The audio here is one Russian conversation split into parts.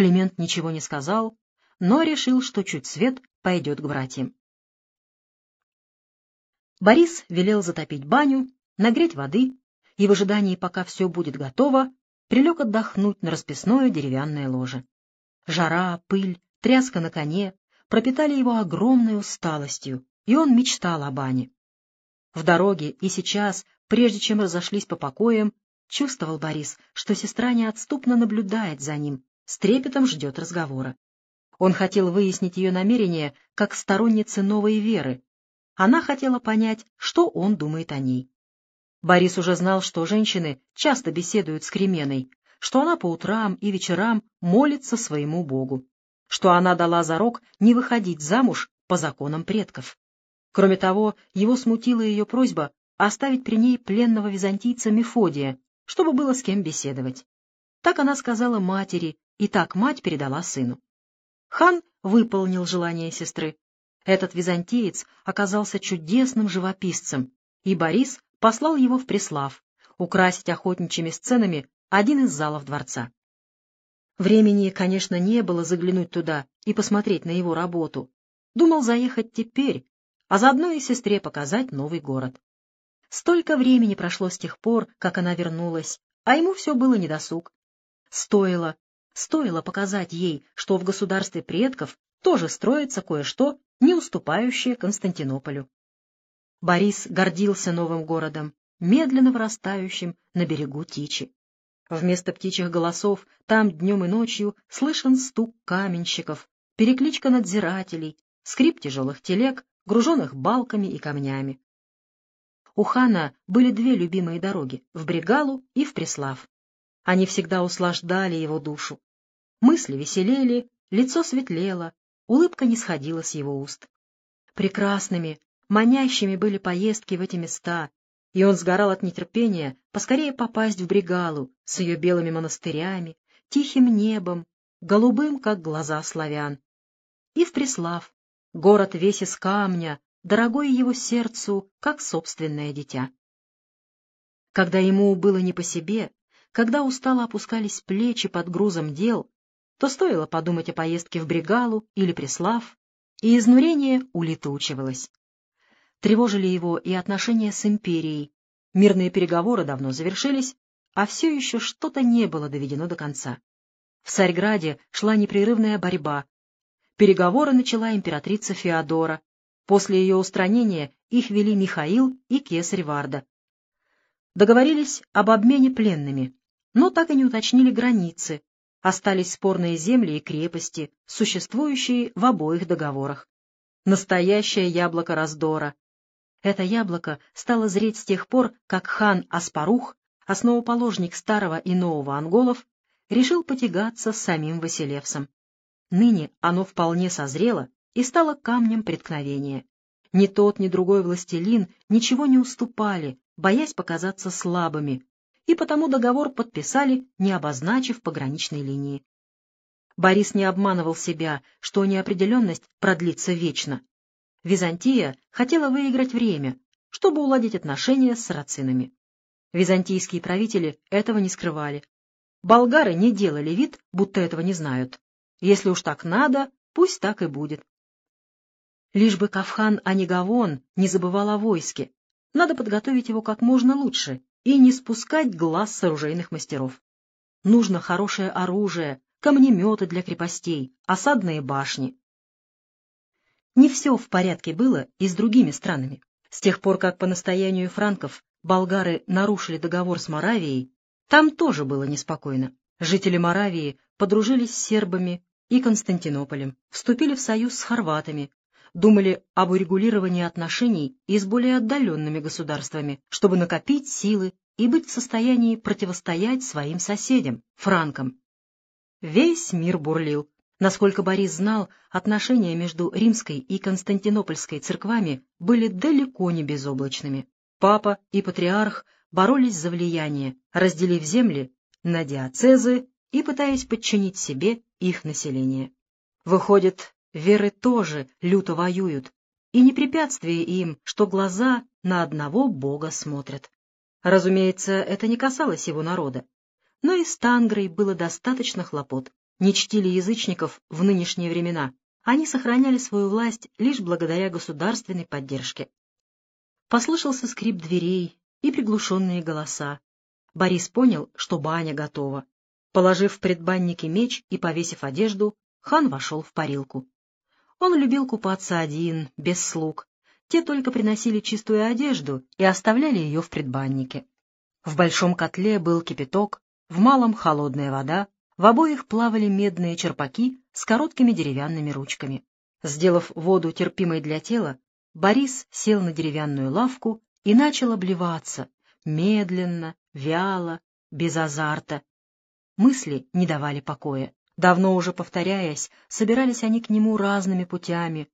Климент ничего не сказал, но решил, что чуть свет пойдет к братьям. Борис велел затопить баню, нагреть воды и в ожидании, пока все будет готово, прилег отдохнуть на расписное деревянное ложе. Жара, пыль, тряска на коне пропитали его огромной усталостью, и он мечтал о бане. В дороге и сейчас, прежде чем разошлись по покоям, чувствовал Борис, что сестра неотступно наблюдает за ним, с трепетом ждет разговора. Он хотел выяснить ее намерения как сторонницы новой веры. Она хотела понять, что он думает о ней. Борис уже знал, что женщины часто беседуют с Кременой, что она по утрам и вечерам молится своему Богу, что она дала зарок не выходить замуж по законам предков. Кроме того, его смутила ее просьба оставить при ней пленного византийца Мефодия, чтобы было с кем беседовать. Так она сказала матери, и так мать передала сыну. Хан выполнил желание сестры. Этот византиец оказался чудесным живописцем, и Борис послал его в Преслав, украсить охотничьими сценами один из залов дворца. Времени, конечно, не было заглянуть туда и посмотреть на его работу. Думал заехать теперь, а заодно и сестре показать новый город. Столько времени прошло с тех пор, как она вернулась, а ему все было недосуг. Стоило, стоило показать ей, что в государстве предков тоже строится кое-что, не уступающее Константинополю. Борис гордился новым городом, медленно вырастающим на берегу Тичи. Вместо птичьих голосов там днем и ночью слышен стук каменщиков, перекличка надзирателей, скрип тяжелых телег, груженных балками и камнями. У хана были две любимые дороги — в Брегалу и в Преслав. Они всегда услаждали его душу. Мысли веселели, лицо светлело, улыбка не сходила с его уст. Прекрасными, манящими были поездки в эти места, и он сгорал от нетерпения поскорее попасть в Бригалу с ее белыми монастырями, тихим небом, голубым, как глаза славян, и в Преслав, Город весь из камня, дорогой его сердцу, как собственное дитя. Когда ему было не по себе, когда устало опускались плечи под грузом дел, то стоило подумать о поездке в Бригалу или Преслав, и изнурение улетучивалось. Тревожили его и отношения с империей. Мирные переговоры давно завершились, а все еще что-то не было доведено до конца. В Царьграде шла непрерывная борьба Переговоры начала императрица Феодора. После ее устранения их вели Михаил и кесарь Варда. Договорились об обмене пленными, но так и не уточнили границы. Остались спорные земли и крепости, существующие в обоих договорах. Настоящее яблоко раздора. Это яблоко стало зреть с тех пор, как хан Аспарух, основоположник старого и нового анголов, решил потягаться с самим Василевсом. Ныне оно вполне созрело и стало камнем преткновения. Ни тот, ни другой властелин ничего не уступали, боясь показаться слабыми, и потому договор подписали, не обозначив пограничной линии. Борис не обманывал себя, что неопределенность продлится вечно. Византия хотела выиграть время, чтобы уладить отношения с сарацинами. Византийские правители этого не скрывали. Болгары не делали вид, будто этого не знают. Если уж так надо, пусть так и будет. Лишь бы Кавхан Анигавон не забывал о войске. Надо подготовить его как можно лучше и не спускать глаз с оружейных мастеров. Нужно хорошее оружие, камнеметы для крепостей, осадные башни. Не все в порядке было и с другими странами. С тех пор, как по настоянию франков болгары нарушили договор с Моравией, там тоже было неспокойно. Жители Моравии подружились с сербами, и Константинополем, вступили в союз с хорватами, думали об урегулировании отношений и с более отдаленными государствами, чтобы накопить силы и быть в состоянии противостоять своим соседям, франкам. Весь мир бурлил. Насколько Борис знал, отношения между римской и константинопольской церквами были далеко не безоблачными. Папа и патриарх боролись за влияние, разделив земли на диацезы и пытаясь подчинить себе их население. Выходит, веры тоже люто воюют, и не препятствие им, что глаза на одного Бога смотрят. Разумеется, это не касалось его народа, но и с Тангрой было достаточно хлопот. не чтили язычников в нынешние времена, они сохраняли свою власть лишь благодаря государственной поддержке. Послышался скрип дверей и приглушенные голоса. Борис понял, что баня готова. Положив в предбаннике меч и повесив одежду, хан вошел в парилку. Он любил купаться один, без слуг. Те только приносили чистую одежду и оставляли ее в предбаннике. В большом котле был кипяток, в малом — холодная вода, в обоих плавали медные черпаки с короткими деревянными ручками. Сделав воду терпимой для тела, Борис сел на деревянную лавку и начал обливаться, медленно, вяло, без азарта. Мысли не давали покоя. Давно уже повторяясь, собирались они к нему разными путями.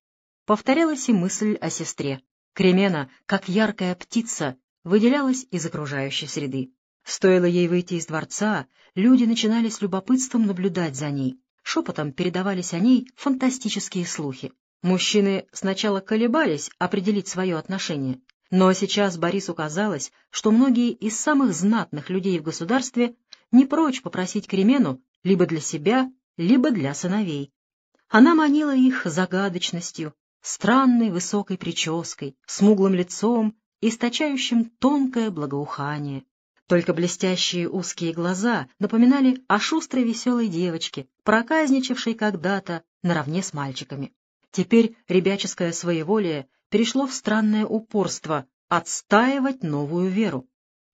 Повторялась и мысль о сестре. Кремена, как яркая птица, выделялась из окружающей среды. Стоило ей выйти из дворца, люди начинали с любопытством наблюдать за ней. Шепотом передавались о ней фантастические слухи. Мужчины сначала колебались определить свое отношение, но сейчас Борису казалось, что многие из самых знатных людей в государстве не прочь попросить Кремену либо для себя, либо для сыновей. Она манила их загадочностью, странной высокой прической, смуглым лицом, источающим тонкое благоухание. Только блестящие узкие глаза напоминали о шустрой веселой девочке, проказничавшей когда-то наравне с мальчиками. Теперь ребяческое своеволие перешло в странное упорство отстаивать новую веру.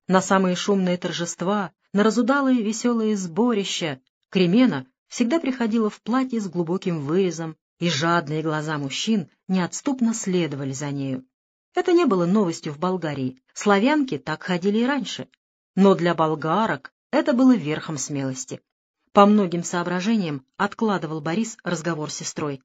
На самые шумные торжества, на разудалые веселые сборища Кремена всегда приходила в платье с глубоким вырезом, и жадные глаза мужчин неотступно следовали за нею. Это не было новостью в Болгарии, славянки так ходили и раньше, но для болгарок это было верхом смелости. По многим соображениям откладывал Борис разговор с сестрой.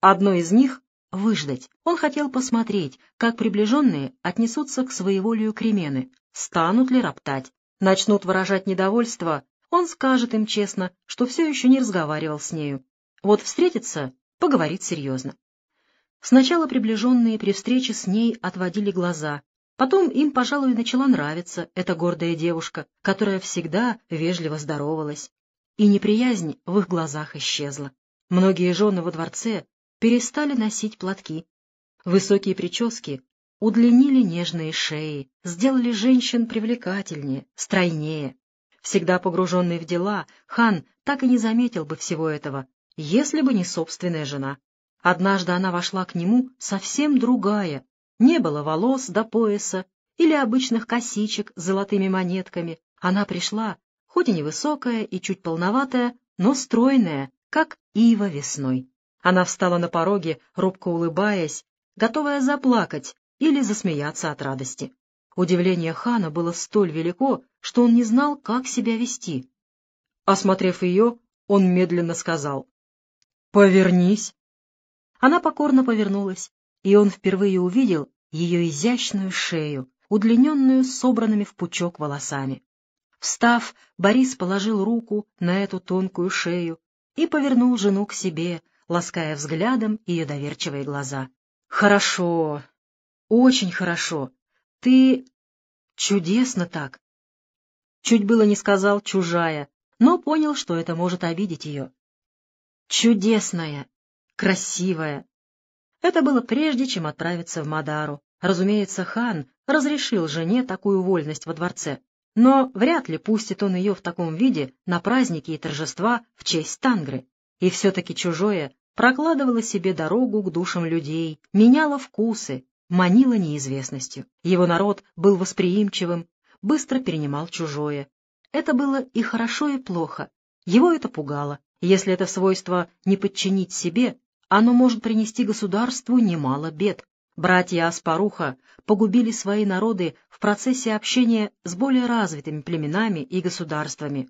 Одно из них — выждать. Он хотел посмотреть, как приближенные отнесутся к своеволию Кремены, станут ли роптать, начнут выражать недовольство он скажет им честно, что все еще не разговаривал с нею. Вот встретится, поговорит серьезно. Сначала приближенные при встрече с ней отводили глаза, потом им, пожалуй, начала нравиться эта гордая девушка, которая всегда вежливо здоровалась. И неприязнь в их глазах исчезла. Многие жены во дворце перестали носить платки. Высокие прически удлинили нежные шеи, сделали женщин привлекательнее, стройнее. Всегда погруженный в дела, хан так и не заметил бы всего этого, если бы не собственная жена. Однажды она вошла к нему совсем другая. Не было волос до пояса или обычных косичек с золотыми монетками. Она пришла, хоть и невысокая и чуть полноватая, но стройная, как ива весной. Она встала на пороге, робко улыбаясь, готовая заплакать или засмеяться от радости. Удивление хана было столь велико, что он не знал, как себя вести. Осмотрев ее, он медленно сказал «Повернись». Она покорно повернулась, и он впервые увидел ее изящную шею, удлиненную собранными в пучок волосами. Встав, Борис положил руку на эту тонкую шею и повернул жену к себе, лаская взглядом ее доверчивые глаза. «Хорошо, очень хорошо. Ты чудесно так. Чуть было не сказал «чужая», но понял, что это может обидеть ее. Чудесная, красивая. Это было прежде, чем отправиться в Мадару. Разумеется, хан разрешил жене такую вольность во дворце, но вряд ли пустит он ее в таком виде на праздники и торжества в честь Тангры. И все-таки чужое прокладывало себе дорогу к душам людей, меняло вкусы, манило неизвестностью. Его народ был восприимчивым, быстро перенимал чужое. Это было и хорошо, и плохо. Его это пугало. Если это свойство не подчинить себе, оно может принести государству немало бед. Братья Аспаруха погубили свои народы в процессе общения с более развитыми племенами и государствами,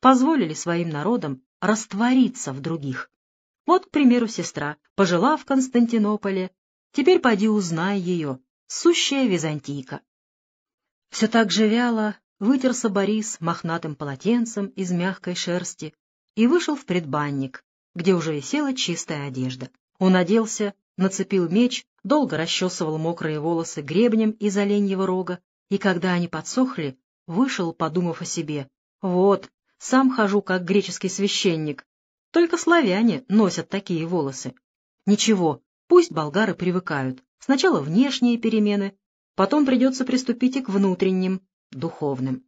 позволили своим народам раствориться в других. Вот, к примеру, сестра пожила в Константинополе, Теперь поди узнай ее, сущая византийка. Все так же вяло вытерся Борис мохнатым полотенцем из мягкой шерсти и вышел в предбанник, где уже висела чистая одежда. Он оделся, нацепил меч, долго расчесывал мокрые волосы гребнем из оленьего рога, и когда они подсохли, вышел, подумав о себе. Вот, сам хожу, как греческий священник. Только славяне носят такие волосы. Ничего, пусть болгары привыкают. Сначала внешние перемены, потом придется приступить и к внутренним, духовным.